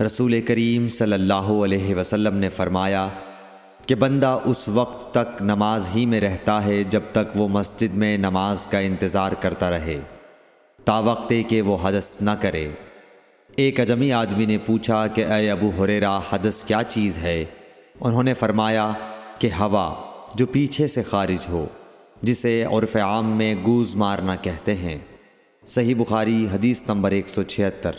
رسول کریم صلی اللہ علیہ وسلم نے فرمایا کہ بندہ اس وقت تک نماز ہی میں رہتا ہے جب تک وہ مسجد میں نماز کا انتظار کرتا رہے، تا وقتے کہ وہ حدث نہ کرے۔ ایک اجمی آدمی نے پوچھا کہ اے ابو حریرا حدث کیا چیز ہے؟ انہوں نے فرمایا کہ ہوا جو پیچھے سے خارج ہو، جسے عرف عام میں گوز مارنا کہتے ہیں۔ صحیح بخاری حدیث نمبر ایک سو چھہتر۔